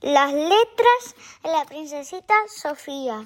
las letras de la princesita Sofía.